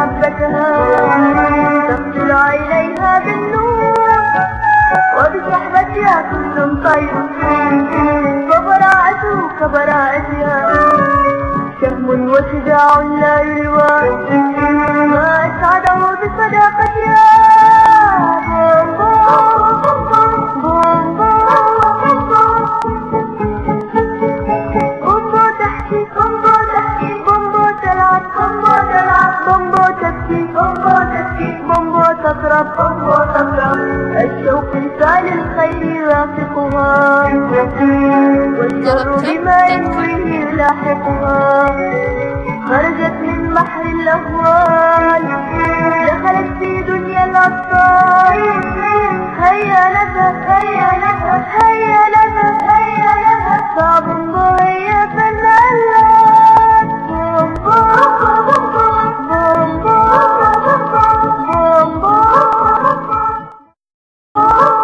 محبتها تقتل عينيها بالنور وبصحبتها كل طيب فبراعته كبراعتها شهم وشجاع لا يلوى شوق فعل الخير يرافقها والشر بما ينويه لاحقها. خرجت من بحر الأهوال. دخلت في دنيا الاطفال هيا نذهب